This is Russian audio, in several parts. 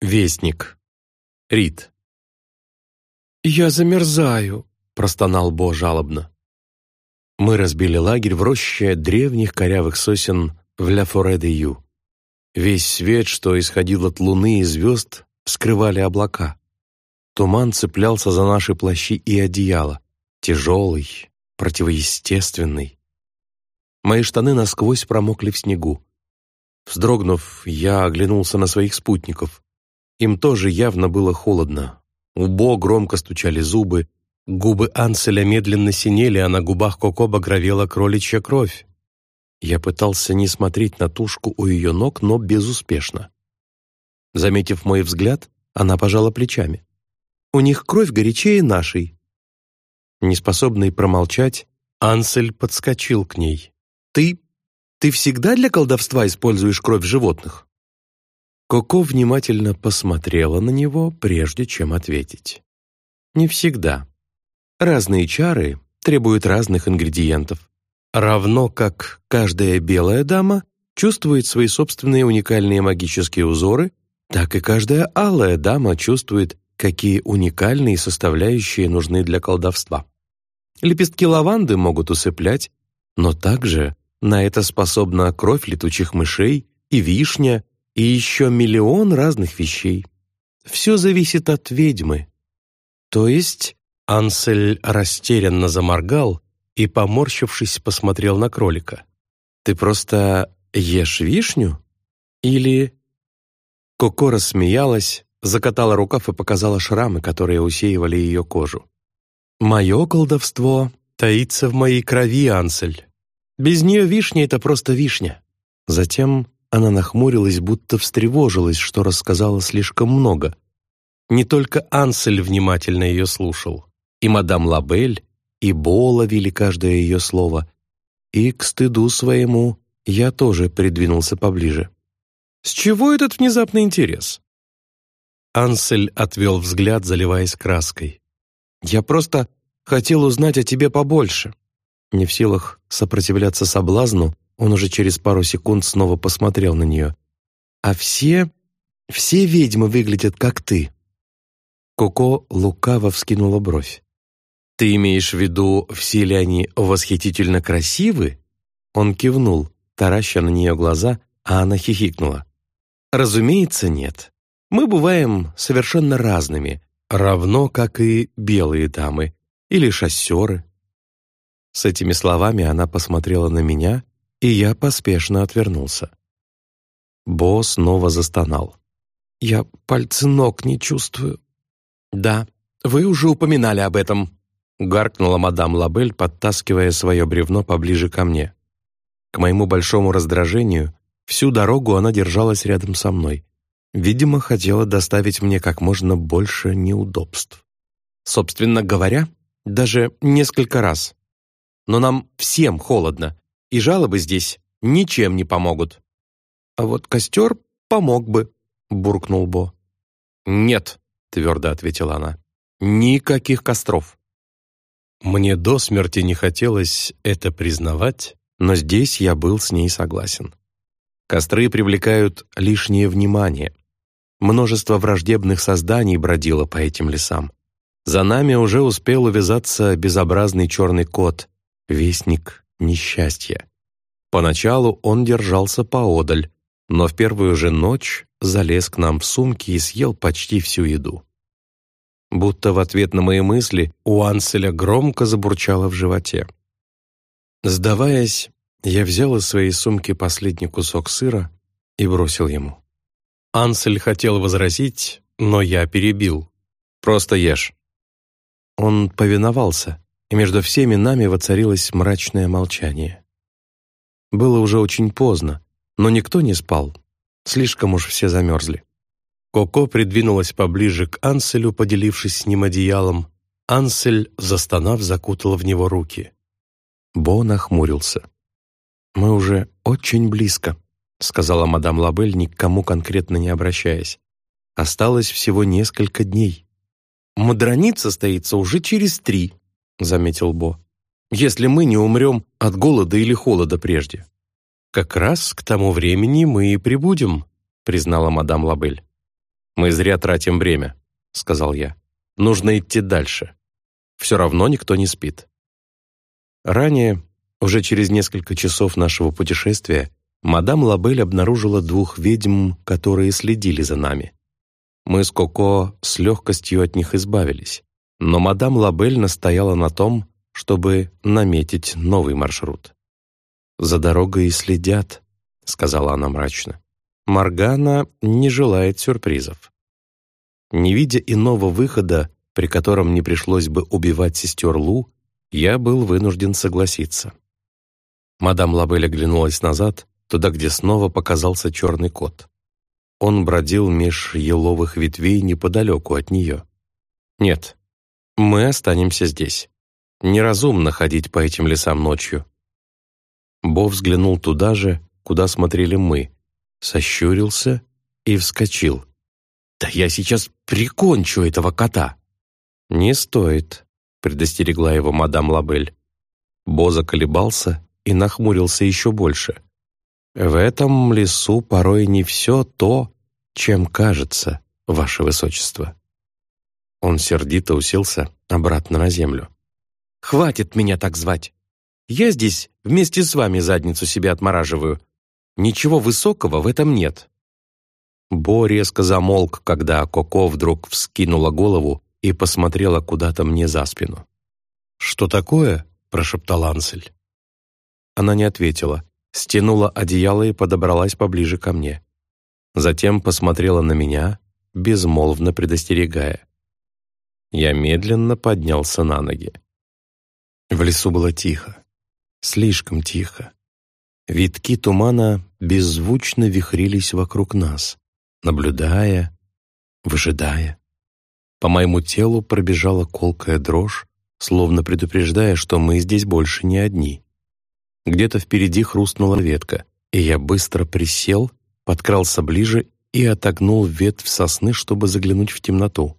Вестник. Рид. «Я замерзаю», — простонал Бо жалобно. Мы разбили лагерь в роще древних корявых сосен в Ля Форе-де-Ю. Весь свет, что исходил от луны и звезд, скрывали облака. Туман цеплялся за наши плащи и одеяла, тяжелый, противоестественный. Мои штаны насквозь промокли в снегу. Вздрогнув, я оглянулся на своих спутников. Им тоже явно было холодно. У Бо громко стучали зубы, губы Анселя медленно синели, а на губах Коко багровела кроличья кровь. Я пытался не смотреть на тушку у ее ног, но безуспешно. Заметив мой взгляд, она пожала плечами. «У них кровь горячее нашей». Неспособный промолчать, Ансель подскочил к ней. «Ты... ты всегда для колдовства используешь кровь животных?» Коко внимательно посмотрела на него, прежде чем ответить. «Не всегда. Разные чары требуют разных ингредиентов. Равно как каждая белая дама чувствует свои собственные уникальные магические узоры, так и каждая алая дама чувствует, какие уникальные составляющие нужны для колдовства. Лепестки лаванды могут усыплять, но также на это способна кровь летучих мышей и вишня, и еще миллион разных вещей. Все зависит от ведьмы. То есть Ансель растерянно заморгал и, поморщившись, посмотрел на кролика. «Ты просто ешь вишню? Или...» Коко рассмеялась, закатала рукав и показала шрамы, которые усеивали ее кожу. «Мое колдовство таится в моей крови, Ансель. Без нее вишня — это просто вишня». Затем она нахмурилась, будто встревожилась, что рассказала слишком много. Не только Ансель внимательно ее слушал. И мадам Лабель, и Бо ловили каждое ее слово. И, к стыду своему, я тоже придвинулся поближе. «С чего этот внезапный интерес?» Ансель отвел взгляд, заливаясь краской. «Я просто хотел узнать о тебе побольше». Не в силах сопротивляться соблазну, он уже через пару секунд снова посмотрел на нее. «А все... все ведьмы выглядят, как ты». Коко лукаво вскинула бровь. «Ты имеешь в виду, все ли они восхитительно красивы?» Он кивнул, тараща на нее глаза, а она хихикнула. «Разумеется, нет. Мы бываем совершенно разными, равно как и белые дамы или шоссеры». С этими словами она посмотрела на меня, и я поспешно отвернулся. Бо снова застонал. «Я пальцы ног не чувствую». «Да, вы уже упоминали об этом», — гаркнула мадам Лабель, подтаскивая свое бревно поближе ко мне. К моему большому раздражению, всю дорогу она держалась рядом со мной. Видимо, хотела доставить мне как можно больше неудобств. Собственно говоря, даже несколько раз. Но нам всем холодно, и жалобы здесь ничем не помогут». «А вот костер помог бы», — буркнул Бо. «Нет», — твердо ответила она, — «никаких костров». Мне до смерти не хотелось это признавать, но здесь я был с ней согласен. Костры привлекают лишнее внимание. Множество враждебных созданий бродило по этим лесам. За нами уже успел увязаться безобразный черный кот, вестник несчастья. Поначалу он держался поодаль, но в первую же ночь залез к нам в сумки и съел почти всю еду. Будто в ответ на мои мысли у Анселя громко забурчало в животе. Сдаваясь, я взял из своей сумки последний кусок сыра и бросил ему. Ансель хотел возразить, но я перебил. «Просто ешь». Он повиновался, и между всеми нами воцарилось мрачное молчание. Было уже очень поздно, но никто не спал. Слишком уж все замерзли. Коко придвинулась поближе к Анселю, поделившись с ним одеялом. Ансель, застонав, закутала в него руки. Бо нахмурился. «Мы уже очень близко», — сказала мадам Лабель, ни к кому конкретно не обращаясь. «Осталось всего несколько дней». «Мадронит состоится уже через три», — заметил Бо, «если мы не умрем от голода или холода прежде». «Как раз к тому времени мы и прибудем», — признала мадам Лабель. «Мы зря тратим время», — сказал я. «Нужно идти дальше. Все равно никто не спит». Ранее, уже через несколько часов нашего путешествия, мадам Лабель обнаружила двух ведьм, которые следили за нами. Мы с Коко с легкостью от них избавились, но мадам Лабель настояла на том, чтобы наметить новый маршрут. «За дорогой следят», — сказала она мрачно. Маргана не желает сюрпризов. Не видя иного выхода, при котором не пришлось бы убивать сестер Лу, я был вынужден согласиться. Мадам Лабель оглянулась назад, туда, где снова показался черный кот. Он бродил меж еловых ветвей неподалеку от нее. «Нет, мы останемся здесь. Неразумно ходить по этим лесам ночью». Бо взглянул туда же, куда смотрели мы, сощурился и вскочил. «Да я сейчас прикончу этого кота!» «Не стоит», — предостерегла его мадам Лабель. Бо заколебался и нахмурился еще больше. «В этом лесу порой не все то, чем кажется, ваше высочество». Он сердито уселся обратно на землю. «Хватит меня так звать! Я здесь вместе с вами задницу себе отмораживаю. Ничего высокого в этом нет». Бо резко замолк, когда Коко вдруг вскинула голову и посмотрела куда-то мне за спину. «Что такое?» — прошептал Ансель. Она не ответила, стянула одеяло и подобралась поближе ко мне. Затем посмотрела на меня, безмолвно предостерегая. Я медленно поднялся на ноги. В лесу было тихо, слишком тихо. Витки тумана беззвучно вихрились вокруг нас, наблюдая, выжидая. По моему телу пробежала колкая дрожь, словно предупреждая, что мы здесь больше не одни. Где-то впереди хрустнула ветка, и я быстро присел, подкрался ближе и отогнул ветвь сосны, чтобы заглянуть в темноту.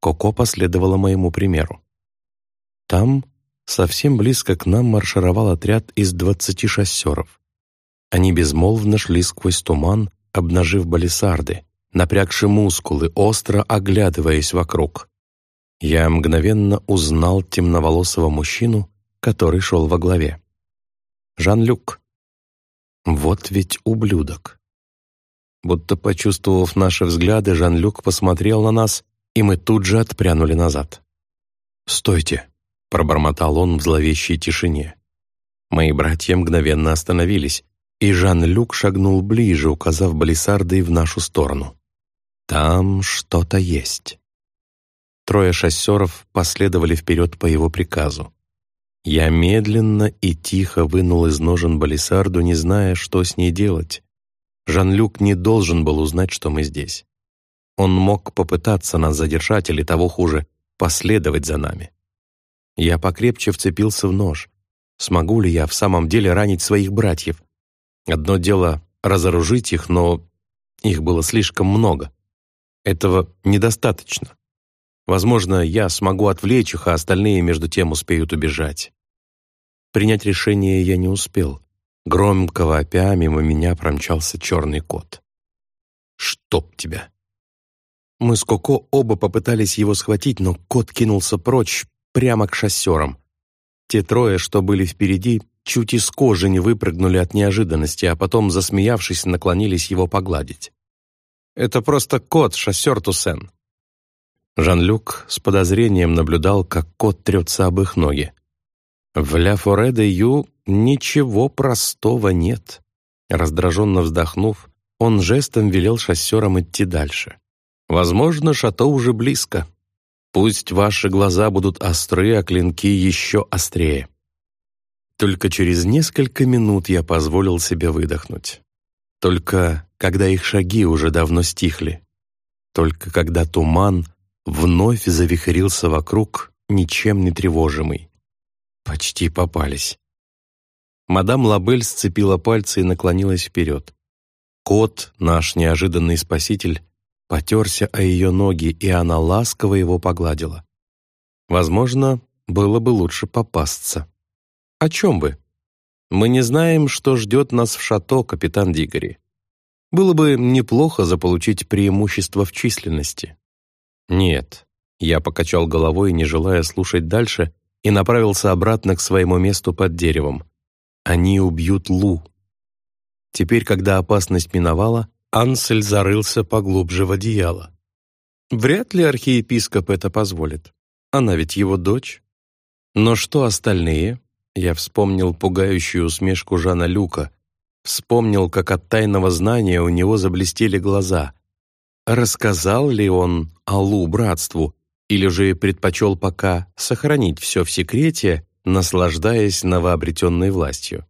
Коко последовала моему примеру. Там, совсем близко к нам, маршировал отряд из двадцати шоссеров. Они безмолвно шли сквозь туман, обнажив балисарды, напрягши мускулы, остро оглядываясь вокруг. Я мгновенно узнал темноволосого мужчину, который шел во главе. Жан-Люк. Вот ведь ублюдок. Будто почувствовав наши взгляды, Жан-Люк посмотрел на нас, и мы тут же отпрянули назад. «Стойте!» — пробормотал он в зловещей тишине. Мои братья мгновенно остановились, и Жан-Люк шагнул ближе, указав балисардой в нашу сторону. «Там что-то есть». Трое шоссеров последовали вперед по его приказу. Я медленно и тихо вынул из ножен балисарду, не зная, что с ней делать. Жан-Люк не должен был узнать, что мы здесь. Он мог попытаться нас задержать или, того хуже, последовать за нами. Я покрепче вцепился в нож. Смогу ли я в самом деле ранить своих братьев? Одно дело — разоружить их, но их было слишком много. Этого недостаточно. Возможно, я смогу отвлечь их, а остальные между тем успеют убежать. Принять решение я не успел. Громко вопя мимо меня промчался черный кот. «Чтоб тебя!» Мы с Коко оба попытались его схватить, но кот кинулся прочь, прямо к шоссерам. Те трое, что были впереди, чуть из кожи не выпрыгнули от неожиданности, а потом, засмеявшись, наклонились его погладить. «Это просто кот, шоссер Туссен. Жан-Люк с подозрением наблюдал, как кот трется об их ноги. В «Ля Форе де Ю» ничего простого нет. Раздраженно вздохнув, он жестом велел шоссерам идти дальше. «Возможно, шато уже близко. Пусть ваши глаза будут остры, а клинки еще острее». Только через несколько минут я позволил себе выдохнуть. Только когда их шаги уже давно стихли. Только когда туман вновь завихрился вокруг, ничем не тревожимый. Почти попались. Мадам Лабель сцепила пальцы и наклонилась вперед. Кот, наш неожиданный спаситель, потерся о ее ноги, и она ласково его погладила. Возможно, было бы лучше попасться. О чем бы? Мы не знаем, что ждет нас в шато, капитан Дигори. Было бы неплохо заполучить преимущество в численности. Нет, я покачал головой, не желая слушать дальше, и направился обратно к своему месту под деревом. Они убьют Лу. Теперь, когда опасность миновала, Ансель зарылся поглубже в одеяло. Вряд ли архиепископ это позволит. Она ведь его дочь. Но что остальные? Я вспомнил пугающую усмешку Жана Люка. Вспомнил, как от тайного знания у него заблестели глаза. Рассказал ли он Аллу братству, или же предпочел пока сохранить все в секрете, наслаждаясь новообретенной властью?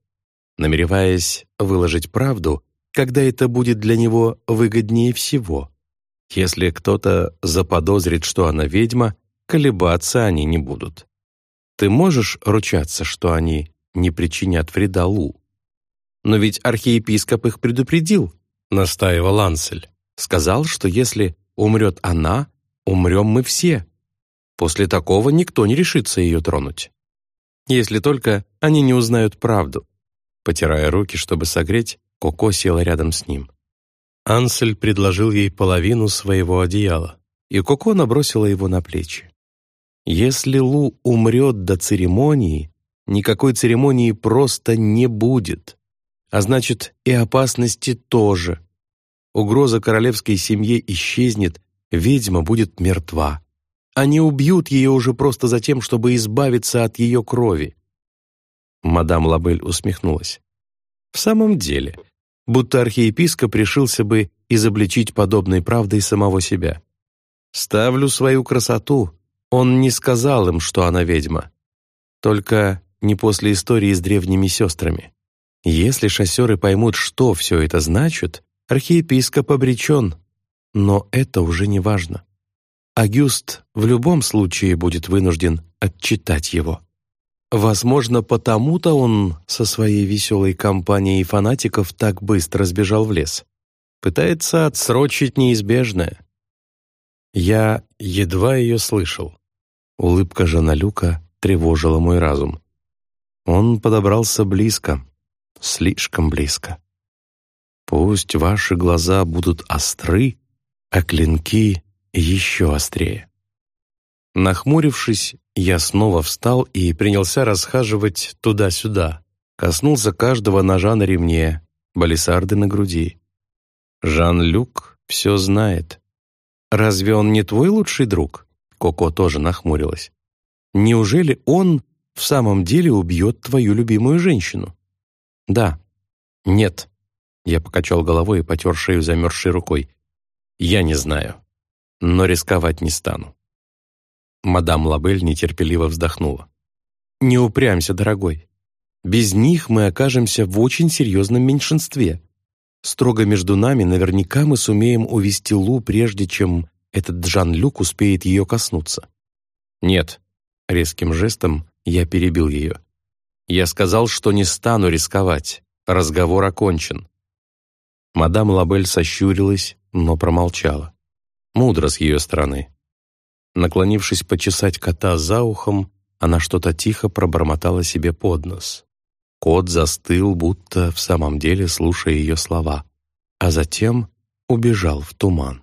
Намереваясь выложить правду, когда это будет для него выгоднее всего. Если кто-то заподозрит, что она ведьма, колебаться они не будут. Ты можешь ручаться, что они не причинят вреда Лу? Но ведь архиепископ их предупредил, настаивал Ансель. Сказал, что если умрет она, умрем мы все. После такого никто не решится ее тронуть. Если только они не узнают правду. Потирая руки, чтобы согреть, Коко села рядом с ним. Ансель предложил ей половину своего одеяла, и Коко набросила его на плечи. Если Лу умрет до церемонии, никакой церемонии просто не будет. А значит, и опасности тоже. Угроза королевской семье исчезнет, ведьма будет мертва. Они убьют ее уже просто за тем, чтобы избавиться от ее крови. Мадам Лабель усмехнулась. В самом деле, будто архиепископ решился бы изобличить подобной правдой самого себя. «Ставлю свою красоту», он не сказал им, что она ведьма. Только не после истории с древними сестрами. Если шоссеры поймут, что все это значит, архиепископ обречен. Но это уже не важно. Агюст в любом случае будет вынужден отчитать его. Возможно, потому-то он со своей веселой компанией фанатиков так быстро сбежал в лес. Пытается отсрочить неизбежное. Я едва ее слышал. Улыбка Жана Люка тревожила мой разум. Он подобрался близко, слишком близко. Пусть ваши глаза будут остры, а клинки еще острее. Нахмурившись, я снова встал и принялся расхаживать туда-сюда, коснулся каждого ножа на ремне, балисарды на груди. Жан-Люк все знает. Разве он не твой лучший друг? Коко тоже нахмурилась. «Неужели он в самом деле убьет твою любимую женщину?» «Да». «Нет». Я покачал головой и потер шею замерзшей рукой. «Я не знаю, но рисковать не стану». Мадам Лабель нетерпеливо вздохнула. «Не упрямься, дорогой. Без них мы окажемся в очень серьезном меньшинстве. Строго между нами наверняка мы сумеем увести Лу, прежде чем этот Джан-Люк успеет ее коснуться. «Нет», — резким жестом я перебил ее. «Я сказал, что не стану рисковать. Разговор окончен». Мадам Лабель сощурилась, но промолчала. Мудро с ее стороны. Наклонившись почесать кота за ухом, она что-то тихо пробормотала себе под нос. Кот застыл, будто в самом деле слушая ее слова, а затем убежал в туман.